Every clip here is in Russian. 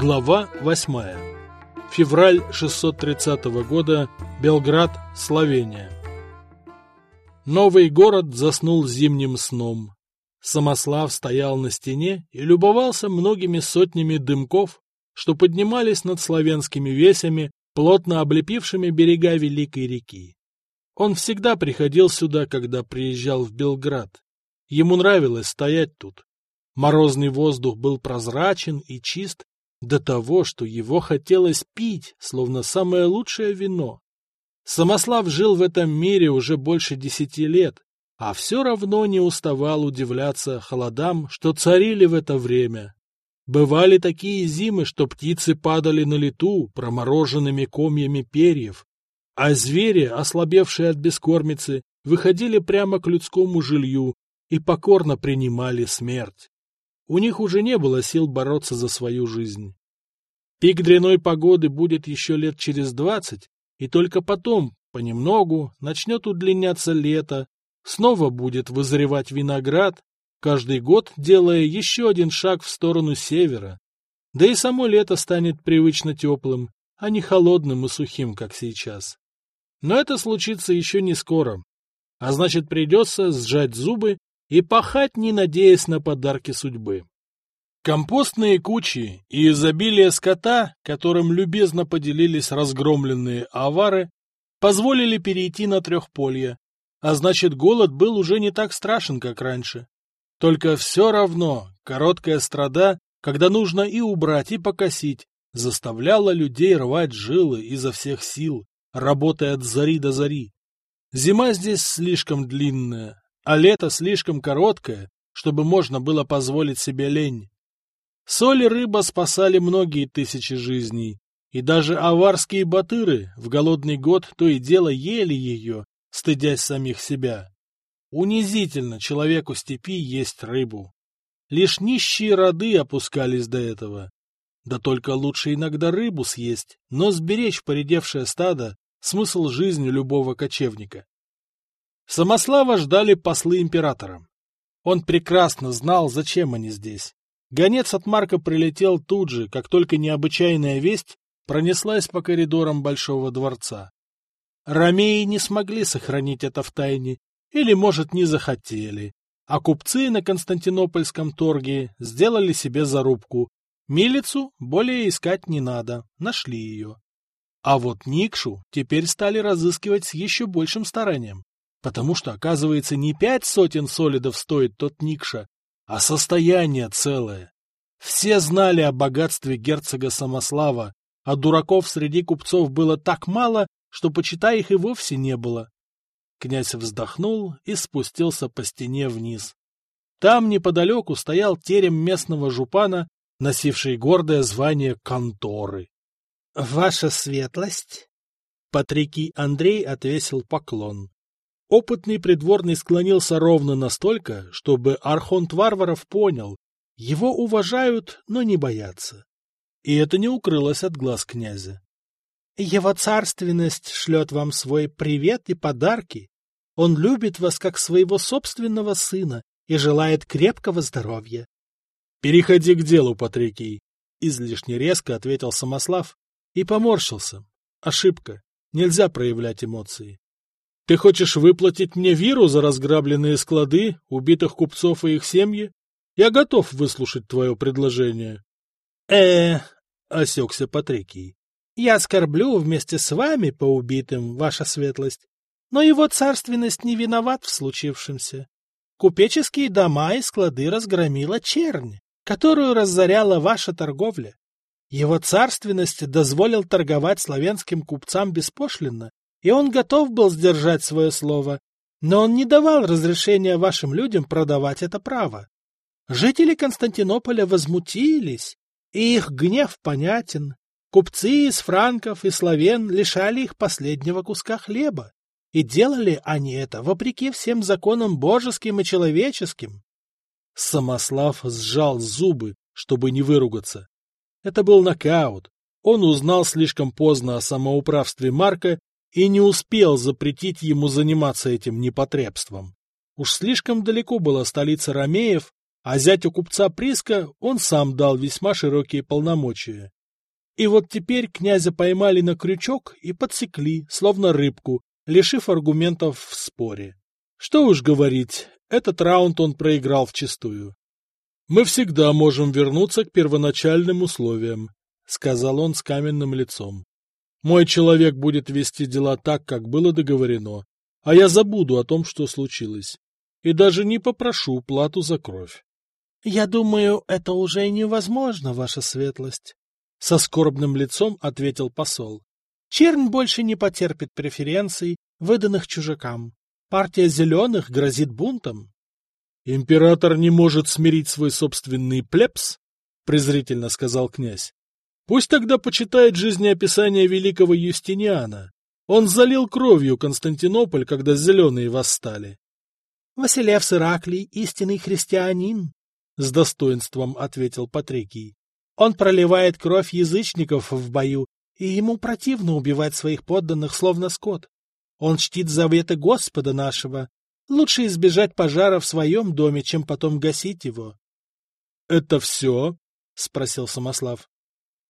Глава 8. Февраль 630 года. Белград, Словения. Новый город заснул зимним сном. Самослав стоял на стене и любовался многими сотнями дымков, что поднимались над славянскими весями, плотно облепившими берега Великой реки. Он всегда приходил сюда, когда приезжал в Белград. Ему нравилось стоять тут. Морозный воздух был прозрачен и чист до того, что его хотелось пить, словно самое лучшее вино. Самослав жил в этом мире уже больше десяти лет, а все равно не уставал удивляться холодам, что царили в это время. Бывали такие зимы, что птицы падали на лету промороженными комьями перьев, а звери, ослабевшие от бескормицы, выходили прямо к людскому жилью и покорно принимали смерть. У них уже не было сил бороться за свою жизнь. Пик дряной погоды будет еще лет через двадцать, и только потом, понемногу, начнет удлиняться лето, снова будет вызревать виноград, каждый год делая еще один шаг в сторону севера. Да и само лето станет привычно теплым, а не холодным и сухим, как сейчас. Но это случится еще не скоро. А значит, придется сжать зубы и пахать, не надеясь на подарки судьбы. Компостные кучи и изобилие скота, которым любезно поделились разгромленные авары, позволили перейти на трехполье, а значит, голод был уже не так страшен, как раньше. Только все равно короткая страда, когда нужно и убрать, и покосить, заставляла людей рвать жилы изо всех сил, работая от зари до зари. Зима здесь слишком длинная, а лето слишком короткое, чтобы можно было позволить себе лень. Соль и рыба спасали многие тысячи жизней, и даже аварские батыры в голодный год то и дело ели ее, стыдясь самих себя. Унизительно человеку степи есть рыбу. Лишь нищие роды опускались до этого. Да только лучше иногда рыбу съесть, но сберечь поредевшее стадо — смысл жизни любого кочевника. Самослава ждали послы императора. Он прекрасно знал, зачем они здесь. Гонец от Марка прилетел тут же, как только необычайная весть пронеслась по коридорам Большого дворца. Ромеи не смогли сохранить это в тайне, или, может, не захотели, а купцы на Константинопольском торге сделали себе зарубку. Милицу более искать не надо, нашли ее. А вот Никшу теперь стали разыскивать с еще большим старанием, потому что, оказывается, не пять сотен солидов стоит тот Никша, а состояние целое. Все знали о богатстве герцога Самослава, а дураков среди купцов было так мало, что, почитай, их и вовсе не было. Князь вздохнул и спустился по стене вниз. Там неподалеку стоял терем местного жупана, носивший гордое звание конторы. — Ваша светлость! Патрикий Андрей отвесил поклон. Опытный придворный склонился ровно настолько, чтобы Архонт Варваров понял, его уважают, но не боятся. И это не укрылось от глаз князя. Его царственность шлет вам свой привет и подарки. Он любит вас как своего собственного сына и желает крепкого здоровья. — Переходи к делу, Патрикий, — излишне резко ответил Самослав и поморщился. Ошибка. Нельзя проявлять эмоции. Ты хочешь выплатить мне виру за разграбленные склады, убитых купцов и их семьи? Я готов выслушать твое предложение. э осекся Патрикий. Я оскорблю вместе с вами по убитым, ваша светлость. Но его царственность не виноват в случившемся. Купеческие дома и склады разгромила чернь, которую разоряла ваша торговля. Его царственность дозволил торговать славянским купцам беспошлинно и он готов был сдержать свое слово, но он не давал разрешения вашим людям продавать это право. Жители Константинополя возмутились, и их гнев понятен. Купцы из франков и славян лишали их последнего куска хлеба, и делали они это вопреки всем законам божеским и человеческим. Самослав сжал зубы, чтобы не выругаться. Это был нокаут. Он узнал слишком поздно о самоуправстве Марка и не успел запретить ему заниматься этим непотребством. Уж слишком далеко была столица Ромеев, а зятю купца Приска он сам дал весьма широкие полномочия. И вот теперь князя поймали на крючок и подсекли, словно рыбку, лишив аргументов в споре. Что уж говорить, этот раунд он проиграл вчистую. «Мы всегда можем вернуться к первоначальным условиям», — сказал он с каменным лицом. «Мой человек будет вести дела так, как было договорено, а я забуду о том, что случилось, и даже не попрошу плату за кровь». «Я думаю, это уже невозможно, ваша светлость», — со скорбным лицом ответил посол. «Чернь больше не потерпит преференций, выданных чужакам. Партия зеленых грозит бунтом». «Император не может смирить свой собственный плебс?» — презрительно сказал князь. «Пусть тогда почитает жизнеописание великого Юстиниана. Он залил кровью Константинополь, когда зеленые восстали». «Василев Ираклий — истинный христианин», с достоинством ответил Патрикий. Он проливает кровь язычников в бою, и ему противно убивать своих подданных, словно скот. Он чтит заветы Господа нашего. Лучше избежать пожара в своем доме, чем потом гасить его. — Это все? — спросил Самослав. —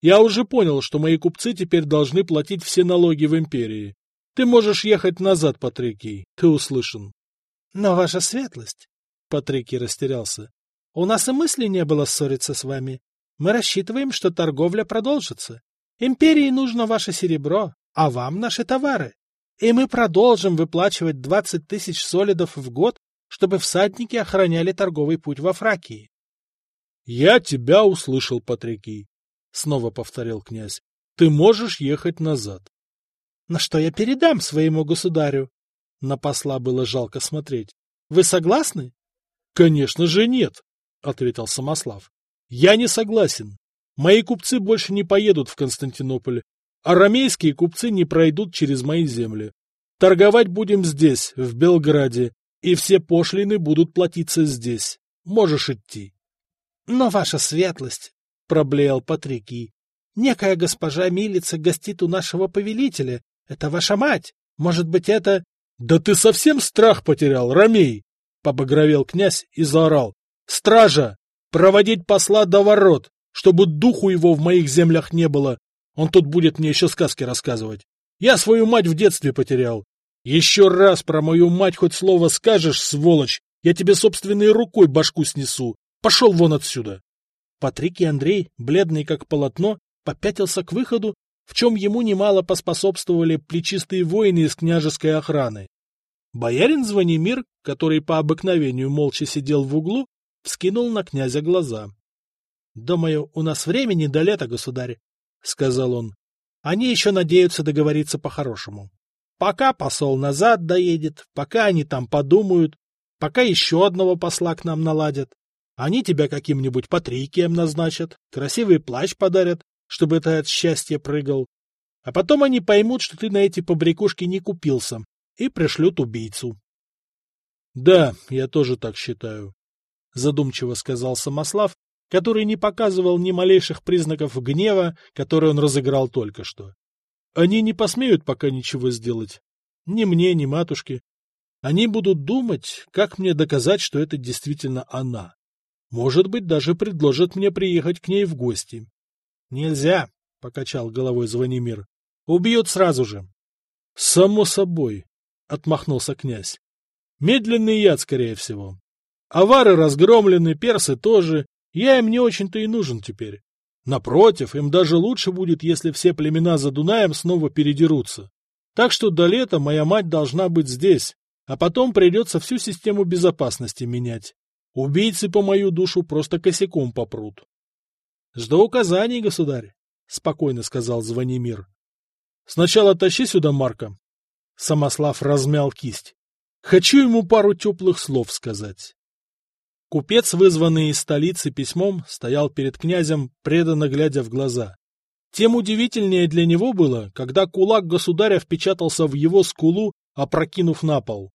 Я уже понял, что мои купцы теперь должны платить все налоги в империи. Ты можешь ехать назад, Патрикий, ты услышан. — Но ваша светлость... Патрикий растерялся. У нас и мысли не было ссориться с вами. Мы рассчитываем, что торговля продолжится. Империи нужно ваше серебро, а вам наши товары. И мы продолжим выплачивать 20 тысяч солидов в год, чтобы всадники охраняли торговый путь во Фракии. — Я тебя услышал, Патрикий, — снова повторил князь. — Ты можешь ехать назад. — На что я передам своему государю? На посла было жалко смотреть. Вы согласны? — Конечно же нет, — ответил Самослав. — Я не согласен. Мои купцы больше не поедут в Константинополь, а ромейские купцы не пройдут через мои земли. Торговать будем здесь, в Белграде, и все пошлины будут платиться здесь. Можешь идти. — Но, ваша светлость, — проблеял Патрикий, — некая госпожа Милица гостит у нашего повелителя. Это ваша мать. Может быть, это... — Да ты совсем страх потерял, Ромей! — побагровел князь и заорал. Стража! Проводить посла до ворот, чтобы духу его в моих землях не было. Он тут будет мне еще сказки рассказывать. Я свою мать в детстве потерял. Еще раз про мою мать хоть слово скажешь, сволочь, я тебе собственной рукой башку снесу. Пошел вон отсюда. Патрик и Андрей, бледный как полотно, попятился к выходу, в чем ему немало поспособствовали плечистые воины из княжеской охраны. Боярин Звонимир, который по обыкновению молча сидел в углу, вскинул на князя глаза. — Думаю, у нас времени до лета, государь, — сказал он. — Они еще надеются договориться по-хорошему. Пока посол назад доедет, пока они там подумают, пока еще одного посла к нам наладят. Они тебя каким-нибудь патрикием назначат, красивый плащ подарят, чтобы ты от счастья прыгал. А потом они поймут, что ты на эти побрякушки не купился, и пришлют убийцу. — Да, я тоже так считаю, — задумчиво сказал Самослав, который не показывал ни малейших признаков гнева, который он разыграл только что. Они не посмеют пока ничего сделать. Ни мне, ни матушке. Они будут думать, как мне доказать, что это действительно она. Может быть, даже предложат мне приехать к ней в гости. — Нельзя, — покачал головой Звонимир. — Убьют сразу же. — Само собой, — отмахнулся князь. — Медленный яд, скорее всего. Авары разгромлены, персы тоже, я им не очень-то и нужен теперь. Напротив, им даже лучше будет, если все племена за Дунаем снова передерутся. Так что до лета моя мать должна быть здесь, а потом придется всю систему безопасности менять. Убийцы по мою душу просто косяком попрут. — Жду указаний, государь, — спокойно сказал Звонимир. — Сначала тащи сюда Марка. Самослав размял кисть. Хочу ему пару теплых слов сказать. Купец, вызванный из столицы письмом, стоял перед князем, преданно глядя в глаза. Тем удивительнее для него было, когда кулак государя впечатался в его скулу, опрокинув на пол.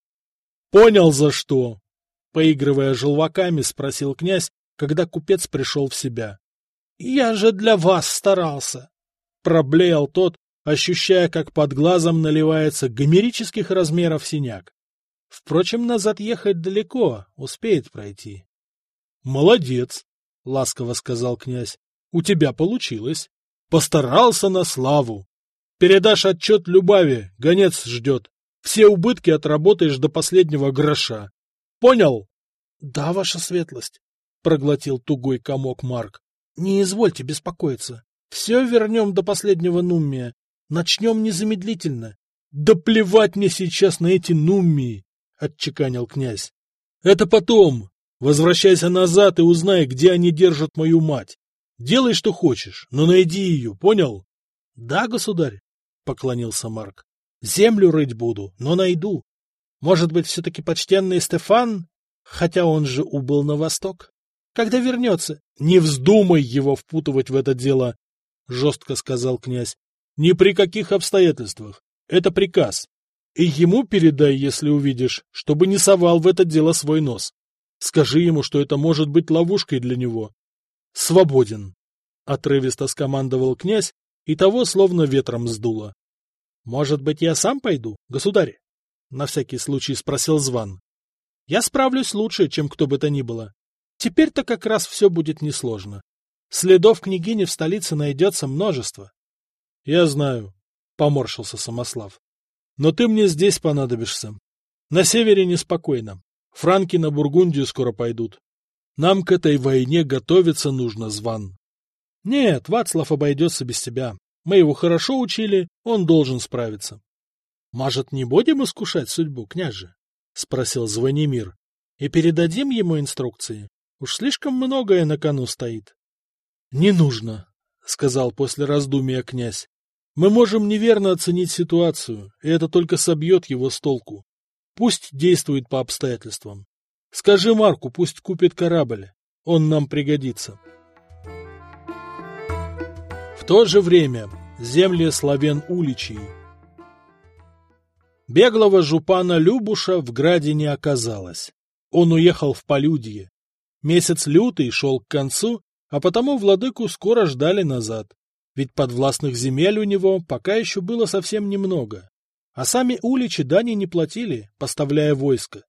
«Понял, за что?» Поигрывая желваками, спросил князь, когда купец пришел в себя. «Я же для вас старался!» Проблеял тот, ощущая, как под глазом наливается гомерических размеров синяк. Впрочем, назад ехать далеко, успеет пройти. Молодец, — ласково сказал князь. — У тебя получилось. Постарался на славу. Передашь отчет Любави, гонец ждет. Все убытки отработаешь до последнего гроша. Понял? — Да, ваша светлость, — проглотил тугой комок Марк. — Не извольте беспокоиться. Все вернем до последнего нуммия. Начнем незамедлительно. — Да плевать мне сейчас на эти нуммии, — отчеканил князь. — Это потом. Возвращайся назад и узнай, где они держат мою мать. Делай, что хочешь, но найди ее, понял? — Да, государь, — поклонился Марк. — Землю рыть буду, но найду. Может быть, все-таки почтенный Стефан, хотя он же убыл на восток? Когда вернется? — Не вздумай его впутывать в это дело, — жестко сказал князь. — Ни при каких обстоятельствах. Это приказ. И ему передай, если увидишь, чтобы не совал в это дело свой нос. Скажи ему, что это может быть ловушкой для него. Свободен. Отрывисто скомандовал князь, и того словно ветром сдуло. — Может быть, я сам пойду, государь? — на всякий случай спросил Зван. — Я справлюсь лучше, чем кто бы то ни было. Теперь-то как раз все будет несложно. Следов княгини в столице найдется множество. — Я знаю, — поморщился Самослав. — Но ты мне здесь понадобишься. На севере неспокойно. Франки на Бургундию скоро пойдут. Нам к этой войне готовиться нужно, Зван. Нет, Вацлав обойдется без тебя. Мы его хорошо учили, он должен справиться. — Может, не будем искушать судьбу, княже? — спросил Звонимир. — И передадим ему инструкции. Уж слишком многое на кону стоит. — Не нужно, — сказал после раздумия князь. — Мы можем неверно оценить ситуацию, и это только собьет его с толку. Пусть действует по обстоятельствам. Скажи Марку, пусть купит корабль. Он нам пригодится. В то же время земли славян уличий. Беглого жупана Любуша в граде не оказалось. Он уехал в полюдье. Месяц лютый шел к концу, а потому владыку скоро ждали назад, ведь подвластных земель у него пока еще было совсем немного. А сами уличи дани не платили, поставляя войско.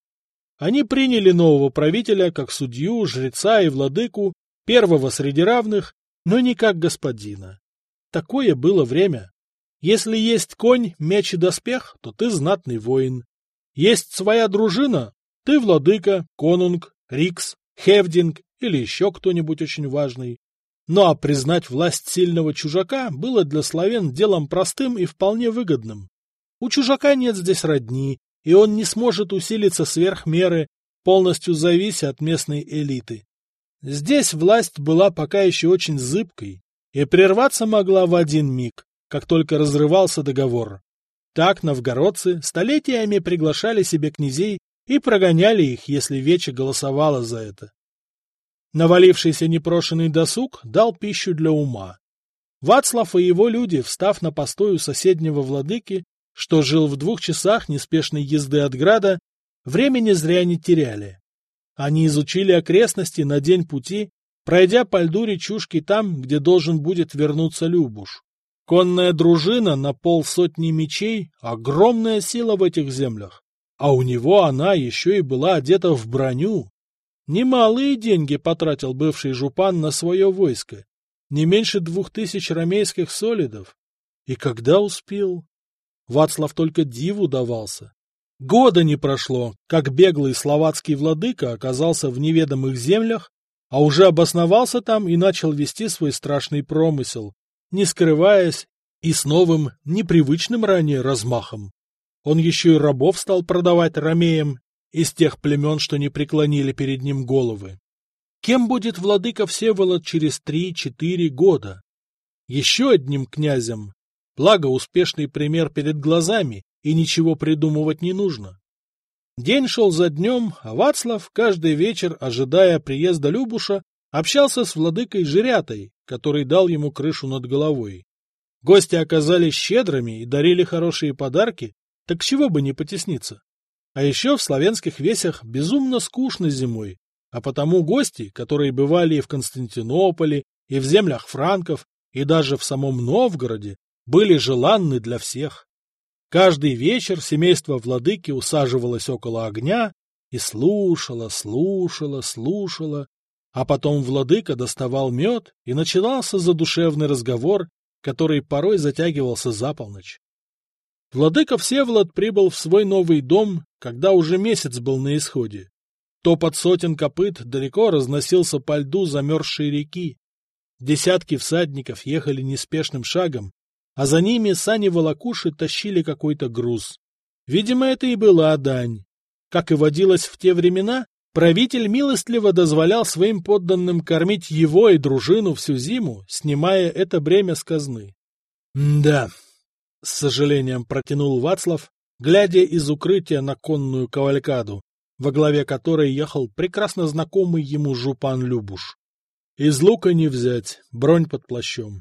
Они приняли нового правителя как судью, жреца и владыку, первого среди равных, но не как господина. Такое было время. Если есть конь, меч и доспех, то ты знатный воин. Есть своя дружина, ты владыка, конунг, рикс, хевдинг или еще кто-нибудь очень важный. Ну а признать власть сильного чужака было для славян делом простым и вполне выгодным. У чужака нет здесь родни, и он не сможет усилиться сверх меры, полностью завися от местной элиты. Здесь власть была пока еще очень зыбкой и прерваться могла в один миг, как только разрывался договор. Так новгородцы столетиями приглашали себе князей и прогоняли их, если Вече голосовала за это. Навалившийся непрошенный досуг дал пищу для ума. Вацлав и его люди, встав на постой у соседнего владыки, что жил в двух часах неспешной езды от града, времени зря не теряли. Они изучили окрестности на день пути, пройдя по льду речушки там, где должен будет вернуться Любуш. Конная дружина на полсотни мечей — огромная сила в этих землях, а у него она еще и была одета в броню. Немалые деньги потратил бывший жупан на свое войско, не меньше двух тысяч ромейских солидов. И когда успел? Вацлав только диву давался. Года не прошло, как беглый словацкий владыка оказался в неведомых землях, а уже обосновался там и начал вести свой страшный промысел, не скрываясь и с новым, непривычным ранее размахом. Он еще и рабов стал продавать ромеям из тех племен, что не преклонили перед ним головы. Кем будет владыка Всеволод через три-четыре года? Еще одним князем Благо, успешный пример перед глазами, и ничего придумывать не нужно. День шел за днем, а Вацлав каждый вечер, ожидая приезда Любуша, общался с владыкой Жирятой, который дал ему крышу над головой. Гости оказались щедрыми и дарили хорошие подарки, так чего бы не потесниться. А еще в славянских весях безумно скучно зимой, а потому гости, которые бывали и в Константинополе, и в землях франков, и даже в самом Новгороде, были желанны для всех. Каждый вечер семейство владыки усаживалось около огня и слушало, слушало, слушало, А потом владыка доставал мед, и начинался задушевный разговор, который порой затягивался за полночь. Владыка Всеволод прибыл в свой новый дом, когда уже месяц был на исходе. Топот сотен копыт далеко разносился по льду замерзшей реки. Десятки всадников ехали неспешным шагом, а за ними сани-волокуши тащили какой-то груз. Видимо, это и была дань. Как и водилось в те времена, Правитель милостливо дозволял своим подданным кормить его и дружину всю зиму, снимая это бремя с казны. — Да, — с сожалением протянул Вацлав, глядя из укрытия на конную кавалькаду, во главе которой ехал прекрасно знакомый ему жупан Любуш. Из лука не взять, бронь под плащом.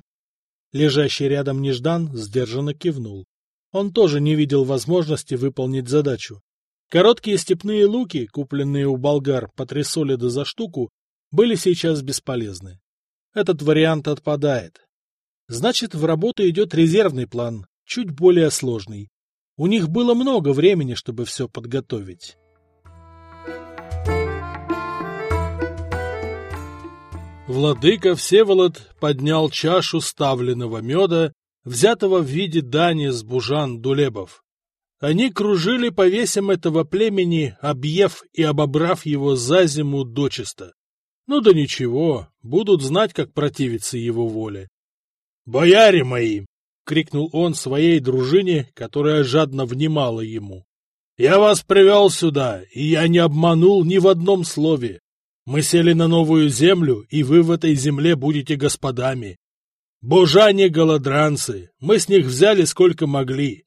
Лежащий рядом Неждан сдержанно кивнул. Он тоже не видел возможности выполнить задачу. Короткие степные луки, купленные у болгар по три солида за штуку, были сейчас бесполезны. Этот вариант отпадает. Значит, в работу идет резервный план, чуть более сложный. У них было много времени, чтобы все подготовить. Владыка Всеволод поднял чашу ставленного меда, взятого в виде дани с бужан дулебов. Они кружили по весям этого племени, объев и обобрав его за зиму дочисто. Ну да ничего, будут знать, как противиться его воле. — Бояре мои! — крикнул он своей дружине, которая жадно внимала ему. — Я вас привел сюда, и я не обманул ни в одном слове. Мы сели на новую землю, и вы в этой земле будете господами. Божане-голодранцы, мы с них взяли сколько могли.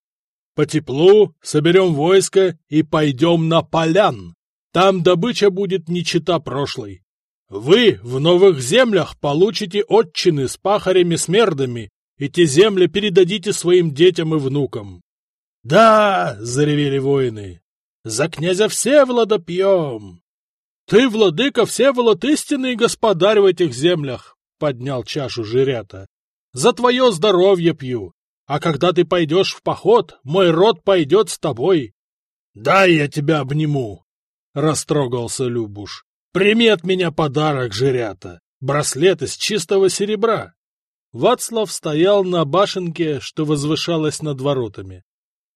По теплу соберем войско и пойдем на полян. Там добыча будет не чета прошлой. Вы в новых землях получите отчины с пахарями-смердами, и те земли передадите своим детям и внукам. — Да! — заревели воины. — За князя Всеволода пьем! — Ты, владыка Всеволод, истинный господарь в этих землях! — поднял чашу жирята. — За твое здоровье пью! А когда ты пойдешь в поход, мой род пойдет с тобой. — Дай я тебя обниму! — растрогался Любуш. — Прими от меня подарок, жирята, браслет из чистого серебра. Вацлав стоял на башенке, что возвышалась над воротами.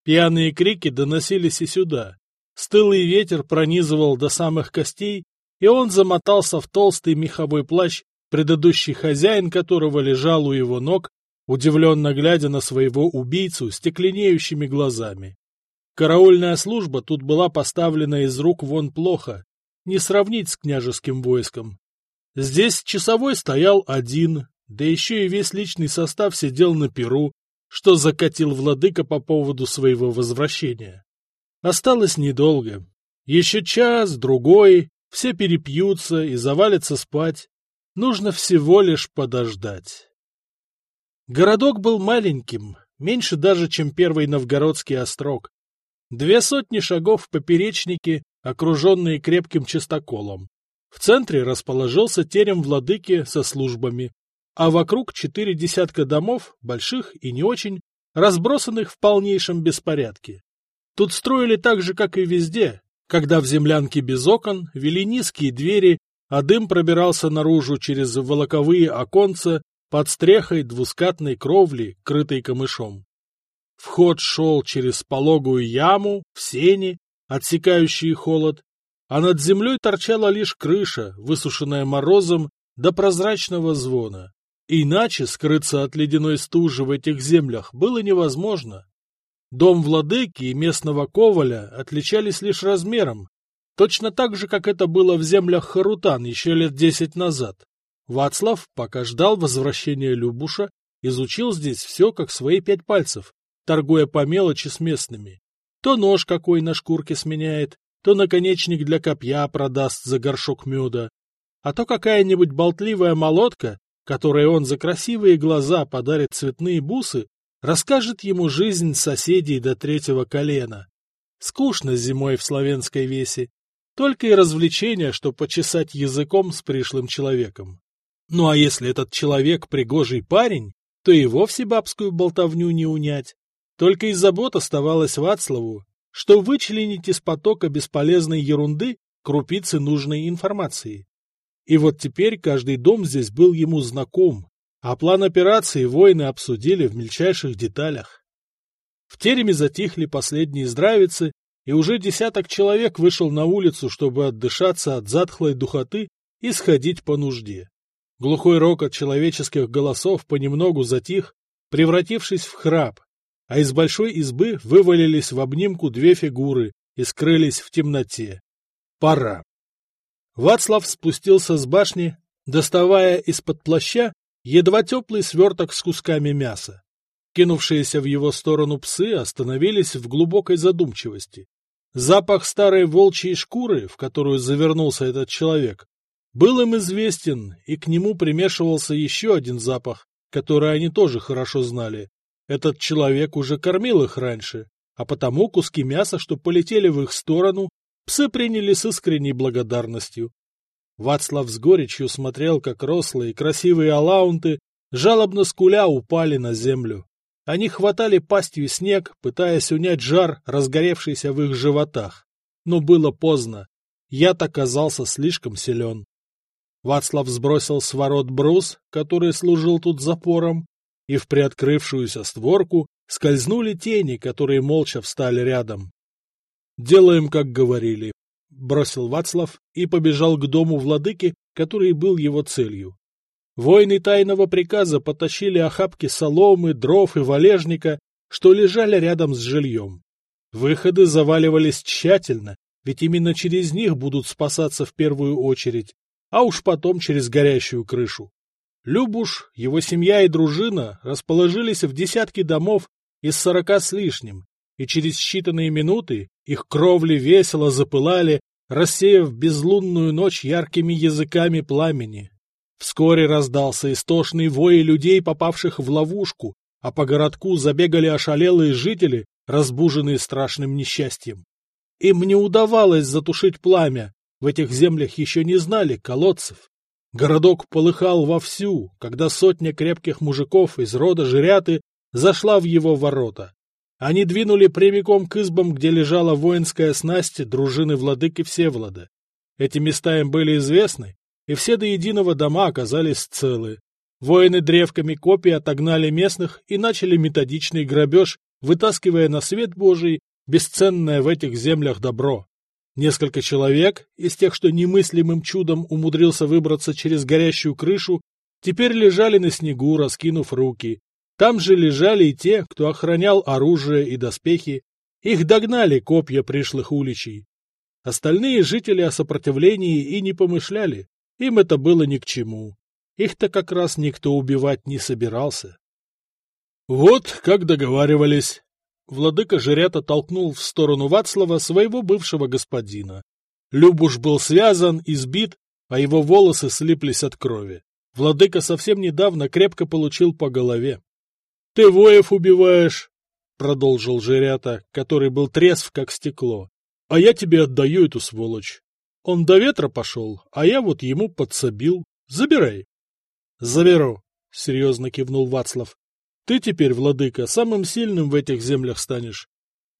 Пьяные крики доносились и сюда. Стылый ветер пронизывал до самых костей, и он замотался в толстый меховой плащ, предыдущий хозяин которого лежал у его ног удивленно глядя на своего убийцу стекленеющими глазами. Караульная служба тут была поставлена из рук вон плохо, не сравнить с княжеским войском. Здесь часовой стоял один, да еще и весь личный состав сидел на перу, что закатил владыка по поводу своего возвращения. Осталось недолго. Еще час, другой, все перепьются и завалятся спать. Нужно всего лишь подождать. Городок был маленьким, меньше даже, чем первый новгородский острог. Две сотни шагов в поперечнике, окруженные крепким чистоколом. В центре расположился терем владыки со службами, а вокруг четыре десятка домов, больших и не очень, разбросанных в полнейшем беспорядке. Тут строили так же, как и везде, когда в землянке без окон вели низкие двери, а дым пробирался наружу через волоковые оконца под стрехой двускатной кровли, крытой камышом. Вход шел через пологую яму, в сени, отсекающие холод, а над землей торчала лишь крыша, высушенная морозом до прозрачного звона. Иначе скрыться от ледяной стужи в этих землях было невозможно. Дом владыки и местного коваля отличались лишь размером, точно так же, как это было в землях Харутан еще лет десять назад. Вацлав, пока ждал возвращения Любуша, изучил здесь все как свои пять пальцев, торгуя по мелочи с местными. То нож какой на шкурке сменяет, то наконечник для копья продаст за горшок меда, а то какая-нибудь болтливая молотка, которой он за красивые глаза подарит цветные бусы, расскажет ему жизнь соседей до третьего колена. Скучно зимой в славянской весе, только и развлечение, что почесать языком с пришлым человеком. Ну а если этот человек пригожий парень, то и вовсе бабскую болтовню не унять. Только и забот оставалось Вацлаву, что вычленить из потока бесполезной ерунды крупицы нужной информации. И вот теперь каждый дом здесь был ему знаком, а план операции воины обсудили в мельчайших деталях. В тереме затихли последние здравицы, и уже десяток человек вышел на улицу, чтобы отдышаться от затхлой духоты и сходить по нужде. Глухой рокот человеческих голосов понемногу затих, превратившись в храп, а из большой избы вывалились в обнимку две фигуры и скрылись в темноте. Пора. Вацлав спустился с башни, доставая из-под плаща едва теплый сверток с кусками мяса. Кинувшиеся в его сторону псы остановились в глубокой задумчивости. Запах старой волчьей шкуры, в которую завернулся этот человек, был им известен, и к нему примешивался еще один запах, который они тоже хорошо знали. Этот человек уже кормил их раньше, а потому куски мяса, что полетели в их сторону, псы приняли с искренней благодарностью. Вацлав с горечью смотрел, как рослые красивые алаунты, жалобно скуля, упали на землю. Они хватали пастью снег, пытаясь унять жар, разгоревшийся в их животах. Но было поздно. Яд оказался слишком силен. Вацлав сбросил с ворот брус, который служил тут запором, и в приоткрывшуюся створку скользнули тени, которые молча встали рядом. «Делаем, как говорили», — бросил Вацлав и побежал к дому владыки, который был его целью. Воины тайного приказа потащили охапки соломы, дров и валежника, что лежали рядом с жильем. Выходы заваливались тщательно, ведь именно через них будут спасаться в первую очередь, а уж потом через горящую крышу. Любуш, его семья и дружина расположились в десятки домов из сорока с лишним, и через считанные минуты их кровли весело запылали, рассеяв безлунную ночь яркими языками пламени. Вскоре раздался истошный вой людей, попавших в ловушку, а по городку забегали ошалелые жители, разбуженные страшным несчастьем. Им не удавалось затушить пламя, в этих землях еще не знали колодцев. Городок полыхал вовсю, когда сотня крепких мужиков из рода Жиряты зашла в его ворота. Они двинули прямиком к избам, где лежала воинская снасть дружины владыки Всеволода. Эти места им были известны, и все до единого дома оказались целы. Воины древками копий отогнали местных и начали методичный грабеж, вытаскивая на свет Божий бесценное в этих землях добро. Несколько человек, из тех, что немыслимым чудом умудрился выбраться через горящую крышу, теперь лежали на снегу, раскинув руки. Там же лежали и те, кто охранял оружие и доспехи. Их догнали копья пришлых уличей. Остальные жители о сопротивлении и не помышляли. Им это было ни к чему. Их-то как раз никто убивать не собирался. Вот как договаривались. Владыка Жирята толкнул в сторону Вацлава своего бывшего господина. Любуш был связан, избит, а его волосы слиплись от крови. Владыка совсем недавно крепко получил по голове. — Ты воев убиваешь, — продолжил Жирята, который был трезв, как стекло. — А я тебе отдаю эту сволочь. Он до ветра пошел, а я вот ему подсобил. Забирай. — Заберу, — серьезно кивнул Вацлав. — Ты теперь, владыка, самым сильным в этих землях станешь.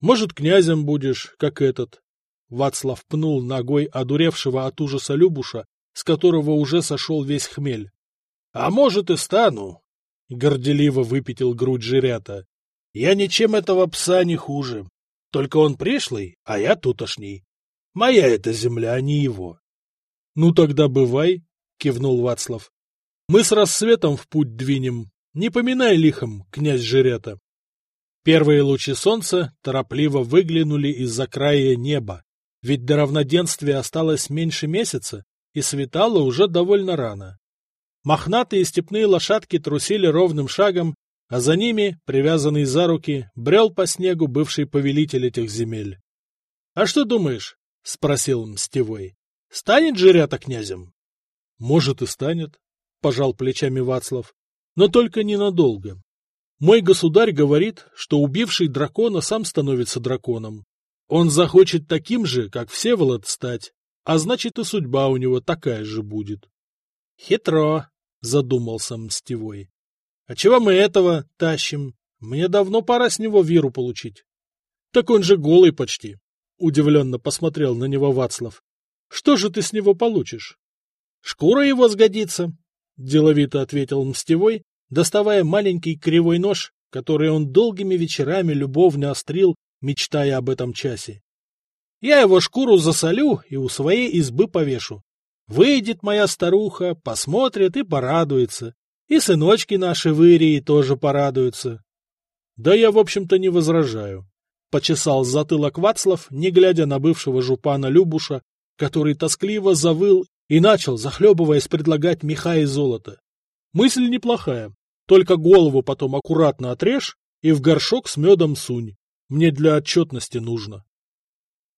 Может, князем будешь, как этот. Вацлав пнул ногой одуревшего от ужаса Любуша, с которого уже сошел весь хмель. — А может, и стану, — горделиво выпятил грудь жирята. — Я ничем этого пса не хуже. Только он пришлый, а я тутошний. Моя эта земля, а не его. — Ну тогда бывай, — кивнул Вацлав. — Мы с рассветом в путь двинем. Не поминай лихом, князь Жирета. Первые лучи солнца торопливо выглянули из-за края неба, ведь до равноденствия осталось меньше месяца, и светало уже довольно рано. Мохнатые степные лошадки трусили ровным шагом, а за ними, привязанный за руки, брел по снегу бывший повелитель этих земель. — А что думаешь, — спросил Мстевой. — Станет Жирята князем? — Может, и станет, — пожал плечами Вацлав, — но только ненадолго. Мой государь говорит, что убивший дракона сам становится драконом. Он захочет таким же, как Всеволод, стать, а значит и судьба у него такая же будет. — Хитро, — задумался Мстевой. — А чего мы этого тащим? Мне давно пора с него виру получить. — Так он же голый почти. — удивленно посмотрел на него Вацлав. — Что же ты с него получишь? Шкура его сгодится, — деловито ответил Мстевой, доставая маленький кривой нож, который он долгими вечерами любовно острил, мечтая об этом часе. Я его шкуру засолю и у своей избы повешу. Выйдет моя старуха, посмотрит и порадуется. И сыночки наши в Ирии тоже порадуются. Да я, в общем-то, не возражаю. Почесал затылок Вацлав, не глядя на бывшего жупана Любуша, который тоскливо завыл и начал, захлебываясь, предлагать меха и золото. Мысль неплохая, только голову потом аккуратно отрежь и в горшок с медом сунь. Мне для отчетности нужно.